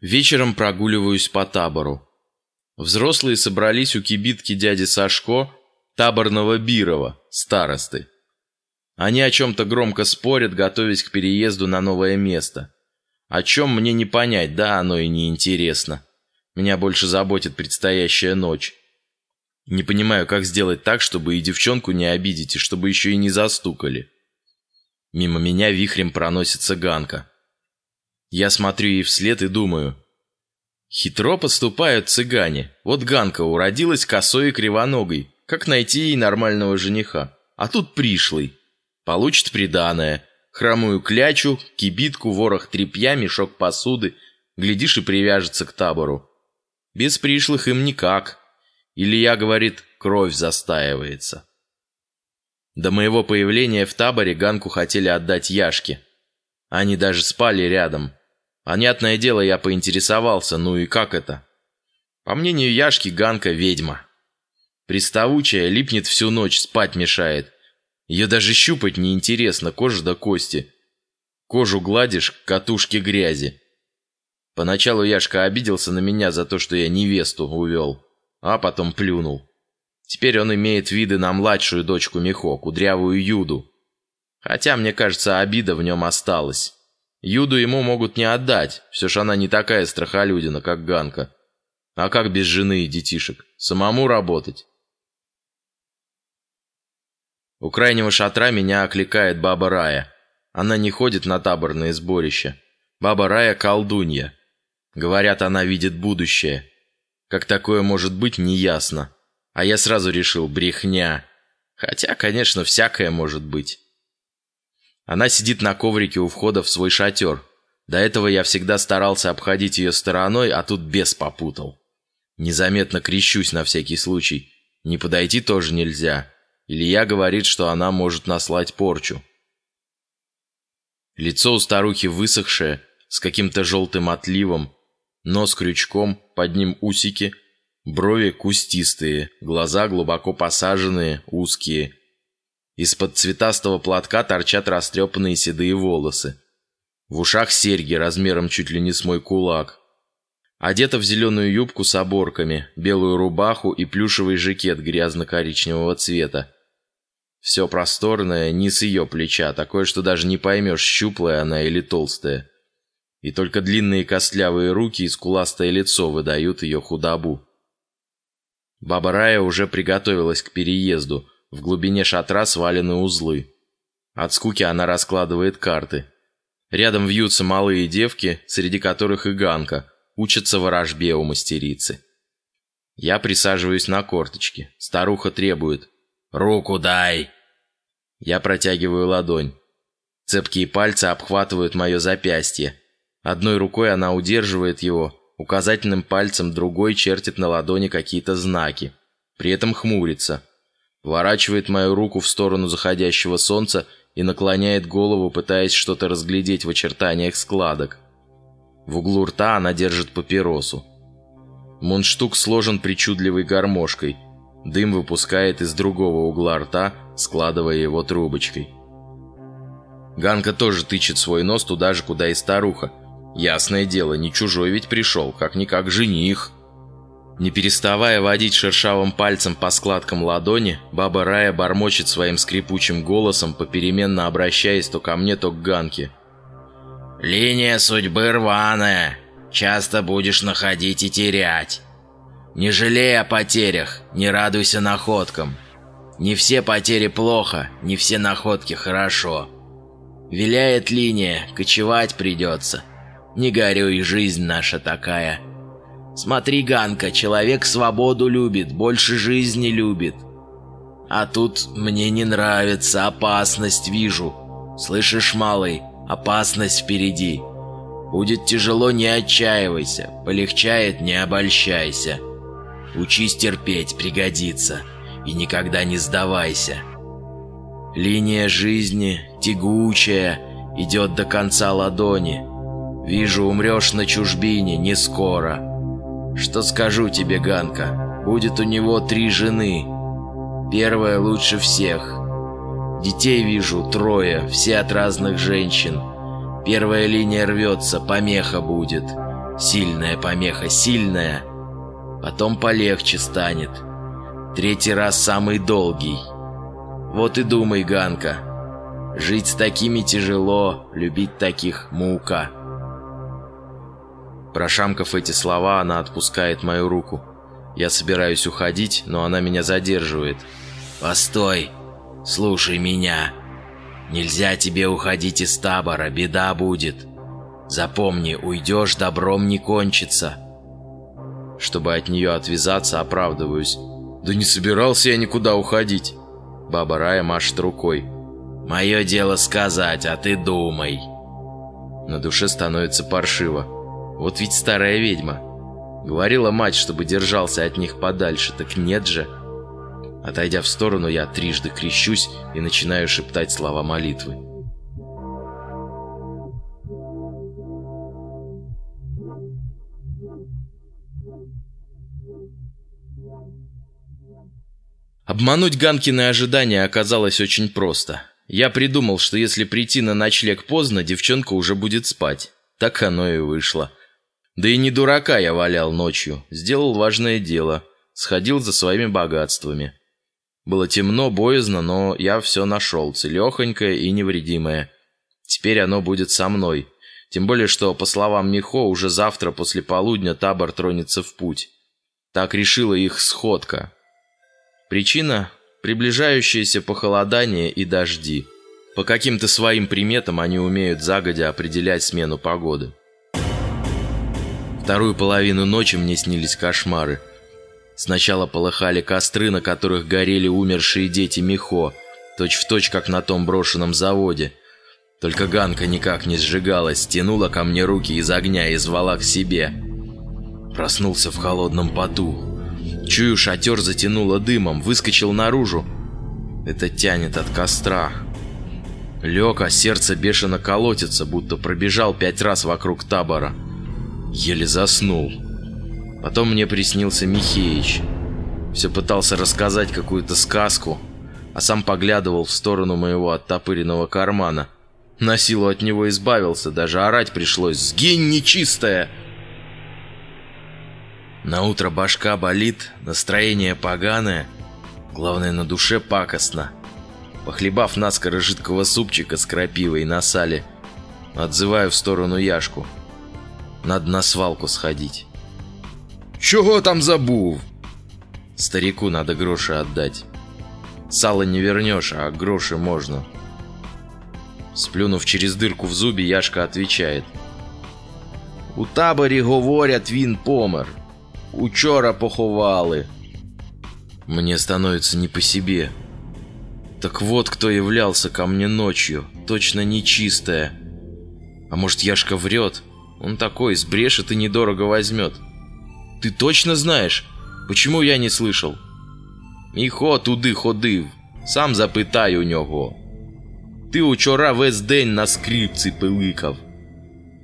Вечером прогуливаюсь по табору. Взрослые собрались у кибитки дяди Сашко, таборного Бирова, старосты. Они о чем-то громко спорят, готовясь к переезду на новое место. О чем мне не понять, да оно и не интересно. Меня больше заботит предстоящая ночь. Не понимаю, как сделать так, чтобы и девчонку не обидеть, и чтобы еще и не застукали. Мимо меня вихрем проносится Ганка. Я смотрю ей вслед и думаю. Хитро поступают цыгане. Вот Ганка уродилась косой и кривоногой. Как найти ей нормального жениха? А тут пришлый. Получит приданое. Хромую клячу, кибитку, ворох тряпья, мешок посуды. Глядишь и привяжется к табору. Без пришлых им никак. Илья говорит, кровь застаивается. До моего появления в таборе Ганку хотели отдать Яшке. Они даже спали рядом. Понятное дело, я поинтересовался, ну и как это? По мнению Яшки, Ганка ведьма. Приставучая, липнет всю ночь, спать мешает. Ее даже щупать неинтересно, кожа до кости. Кожу гладишь, катушки грязи. Поначалу Яшка обиделся на меня за то, что я невесту увел, а потом плюнул. Теперь он имеет виды на младшую дочку Михо, кудрявую Юду. Хотя, мне кажется, обида в нем осталась. Юду ему могут не отдать, все ж она не такая страхолюдина, как Ганка. А как без жены и детишек? Самому работать? У крайнего шатра меня окликает баба Рая. Она не ходит на таборные сборища. Баба Рая колдунья. Говорят, она видит будущее. Как такое может быть, неясно. А я сразу решил, брехня. Хотя, конечно, всякое может быть. Она сидит на коврике у входа в свой шатер. До этого я всегда старался обходить ее стороной, а тут бес попутал. Незаметно крещусь на всякий случай. Не подойти тоже нельзя. Илья говорит, что она может наслать порчу. Лицо у старухи высохшее, с каким-то желтым отливом, нос крючком, под ним усики, брови кустистые, глаза глубоко посаженные, узкие. Из-под цветастого платка торчат растрепанные седые волосы. В ушах серьги размером чуть ли не с мой кулак. Одета в зеленую юбку с оборками, белую рубаху и плюшевый жакет грязно-коричневого цвета. Все просторное, не с ее плеча, такое, что даже не поймешь, щуплая она или толстая. И только длинные костлявые руки и скуластое лицо выдают ее худобу. Баба Рая уже приготовилась к переезду. В глубине шатра свалены узлы. От скуки она раскладывает карты. Рядом вьются малые девки, среди которых и Ганка, учатся ворожбе у мастерицы. Я присаживаюсь на корточки. Старуха требует. «Руку дай!» Я протягиваю ладонь. Цепкие пальцы обхватывают мое запястье. Одной рукой она удерживает его, указательным пальцем другой чертит на ладони какие-то знаки. При этом хмурится. Поворачивает мою руку в сторону заходящего солнца и наклоняет голову, пытаясь что-то разглядеть в очертаниях складок. В углу рта она держит папиросу. Мундштук сложен причудливой гармошкой. Дым выпускает из другого угла рта, складывая его трубочкой. Ганка тоже тычет свой нос туда же, куда и старуха, Ясное дело, не чужой ведь пришел, как-никак жених. Не переставая водить шершавым пальцем по складкам ладони, баба Рая бормочет своим скрипучим голосом, попеременно обращаясь то ко мне, то к Ганке. «Линия судьбы рваная. Часто будешь находить и терять. Не жалей о потерях, не радуйся находкам. Не все потери плохо, не все находки хорошо. Виляет линия, кочевать придется. Не горюй, жизнь наша такая. Смотри, Ганка, человек свободу любит, больше жизни любит. А тут мне не нравится, опасность вижу. Слышишь, малый, опасность впереди. Будет тяжело, не отчаивайся, полегчает, не обольщайся. Учись терпеть, пригодится, и никогда не сдавайся. Линия жизни, тягучая, идет до конца ладони — Вижу, умрешь на чужбине, не скоро. Что скажу тебе, Ганка, будет у него три жены. Первая лучше всех. Детей вижу трое, все от разных женщин. Первая линия рвется, помеха будет. Сильная помеха, сильная. Потом полегче станет. Третий раз самый долгий. Вот и думай, Ганка. Жить с такими тяжело, любить таких мука. Прошамкав эти слова, она отпускает мою руку. Я собираюсь уходить, но она меня задерживает. «Постой! Слушай меня! Нельзя тебе уходить из табора, беда будет. Запомни, уйдешь, добром не кончится». Чтобы от нее отвязаться, оправдываюсь. «Да не собирался я никуда уходить!» Баба Рая машет рукой. «Мое дело сказать, а ты думай!» На душе становится паршиво. Вот ведь старая ведьма. Говорила мать, чтобы держался от них подальше, так нет же. Отойдя в сторону, я трижды крещусь и начинаю шептать слова молитвы. Обмануть Ганкины ожидания оказалось очень просто. Я придумал, что если прийти на ночлег поздно, девчонка уже будет спать. Так оно и вышло. Да и не дурака я валял ночью. Сделал важное дело. Сходил за своими богатствами. Было темно, боязно, но я все нашел, целехонькое и невредимое. Теперь оно будет со мной. Тем более, что, по словам Михо, уже завтра после полудня табор тронется в путь. Так решила их сходка. Причина – приближающееся похолодание и дожди. По каким-то своим приметам они умеют загодя определять смену погоды. Вторую половину ночи мне снились кошмары. Сначала полыхали костры, на которых горели умершие дети Михо, точь-в-точь, точь, как на том брошенном заводе. Только Ганка никак не сжигалась, тянула ко мне руки из огня и звала к себе. Проснулся в холодном поту. Чую, шатер затянуло дымом, выскочил наружу. Это тянет от костра. Лег, а сердце бешено колотится, будто пробежал пять раз вокруг табора. Еле заснул. Потом мне приснился Михеич. Все пытался рассказать какую-то сказку, а сам поглядывал в сторону моего оттопыренного кармана. На силу от него избавился, даже орать пришлось «Сгинь, нечистая!» На утро башка болит, настроение поганое, главное на душе пакостно. Похлебав наскоро жидкого супчика с крапивой на сале, отзываю в сторону Яшку – надо на свалку сходить. Чего там забув? Старику надо гроши отдать. Сало не вернешь, а гроши можно. Сплюнув через дырку в зубе, Яшка отвечает. У таборі говорят, він помер. Учора поховали. Мне становится не по себе. Так вот, кто являлся ко мне ночью, точно нечистая. А может, Яшка врет? Он такой, сбрешет и недорого возьмет. Ты точно знаешь, почему я не слышал? Міхо туди ходив, сам запитай у нього. Ти учора весь день на скрипці пиликав.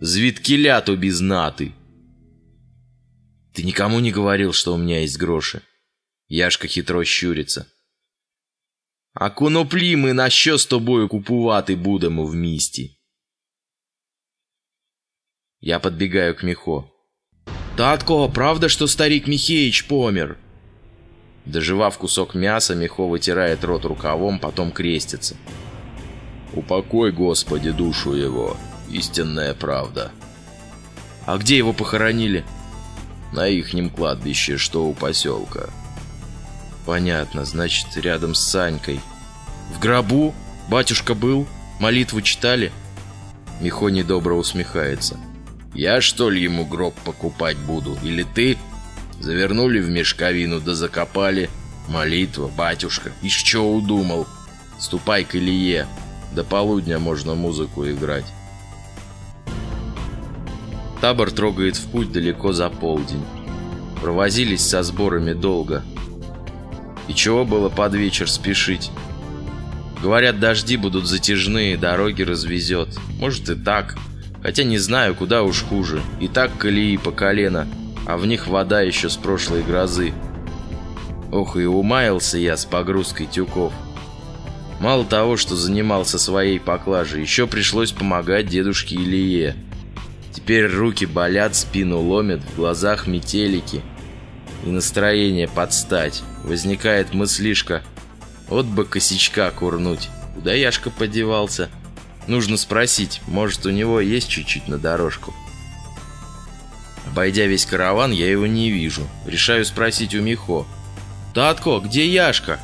Звідкіля тобі знати? Ты никому не говорил, что у меня есть гроши. Яшка хитро щурится. А коноплі ми на що з тобою купувати будемо в місті? Я подбегаю к Михо. «Татко, правда, что старик Михеич помер?» Доживав кусок мяса, Михо вытирает рот рукавом, потом крестится. «Упокой, Господи, душу его. Истинная правда». «А где его похоронили?» «На ихнем кладбище, что у поселка». «Понятно, значит, рядом с Санькой». «В гробу? Батюшка был? Молитву читали?» Михо недобро усмехается. Я, что ли, ему гроб покупать буду? Или ты? Завернули в мешковину да закопали. Молитва, батюшка. Ишь, что удумал? Ступай к Илье. До полудня можно музыку играть. Табор трогает в путь далеко за полдень. Провозились со сборами долго. И чего было под вечер спешить? Говорят, дожди будут затяжные, дороги развезет. Может и так. Хотя не знаю, куда уж хуже. И так колеи по колено, а в них вода еще с прошлой грозы. Ох, и умаялся я с погрузкой тюков. Мало того, что занимался своей поклажей, еще пришлось помогать дедушке Илье. Теперь руки болят, спину ломят, в глазах метелики. И настроение подстать. Возникает мыслишка, вот бы косячка курнуть. Куда Яшка подевался? Нужно спросить, может у него есть чуть-чуть на дорожку. Обойдя весь караван, я его не вижу. Решаю спросить у Михо. «Татко, где Яшка?»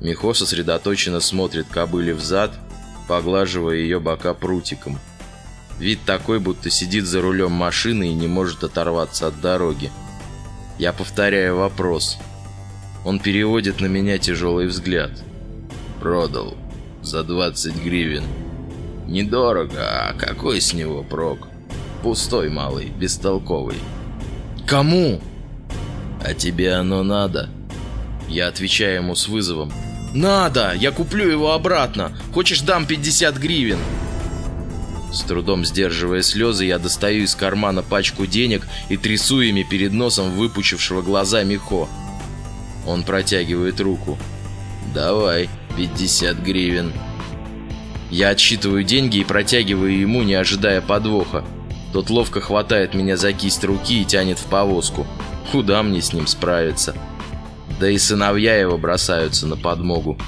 Михо сосредоточенно смотрит кобыле взад, поглаживая ее бока прутиком. Вид такой, будто сидит за рулем машины и не может оторваться от дороги. Я повторяю вопрос. Он переводит на меня тяжелый взгляд. «Продал. За 20 гривен. Недорого, а какой с него прок? Пустой малый, бестолковый». «Кому?» «А тебе оно надо?» Я отвечаю ему с вызовом. «Надо! Я куплю его обратно! Хочешь, дам 50 гривен!» С трудом сдерживая слезы, я достаю из кармана пачку денег и трясу ими перед носом выпучившего глаза Михо. Он протягивает руку. «Давай, 50 гривен». Я отсчитываю деньги и протягиваю ему, не ожидая подвоха. Тот ловко хватает меня за кисть руки и тянет в повозку. Куда мне с ним справиться? Да и сыновья его бросаются на подмогу.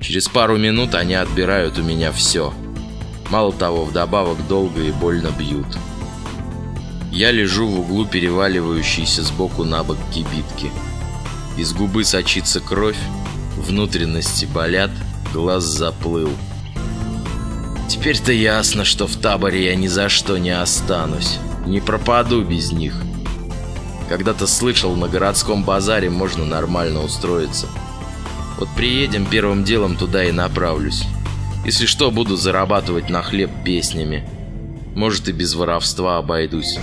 Через пару минут они отбирают у меня все. Мало того, вдобавок долго и больно бьют. Я лежу в углу переваливающейся сбоку на бок кибитки. Из губы сочится кровь, внутренности болят, глаз заплыл. Теперь-то ясно, что в таборе я ни за что не останусь. Не пропаду без них. Когда-то слышал, на городском базаре можно нормально устроиться. Вот приедем, первым делом туда и направлюсь. Если что, буду зарабатывать на хлеб песнями. Может и без воровства обойдусь.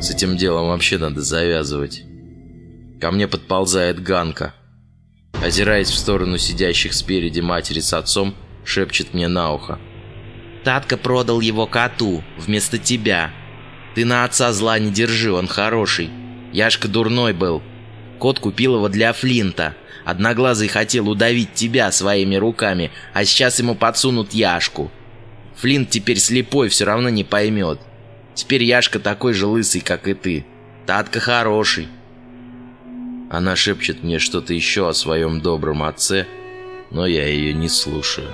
С этим делом вообще надо завязывать. Ко мне подползает Ганка. Озираясь в сторону сидящих спереди матери с отцом, шепчет мне на ухо. Татка продал его коту вместо тебя. Ты на отца зла не держи, он хороший. Яшка дурной был. Кот купил его для Флинта. Одноглазый хотел удавить тебя своими руками, а сейчас ему подсунут Яшку. Флинт теперь слепой, все равно не поймет. Теперь Яшка такой же лысый, как и ты. Татка хороший. Она шепчет мне что-то еще о своем добром отце, но я ее не слушаю.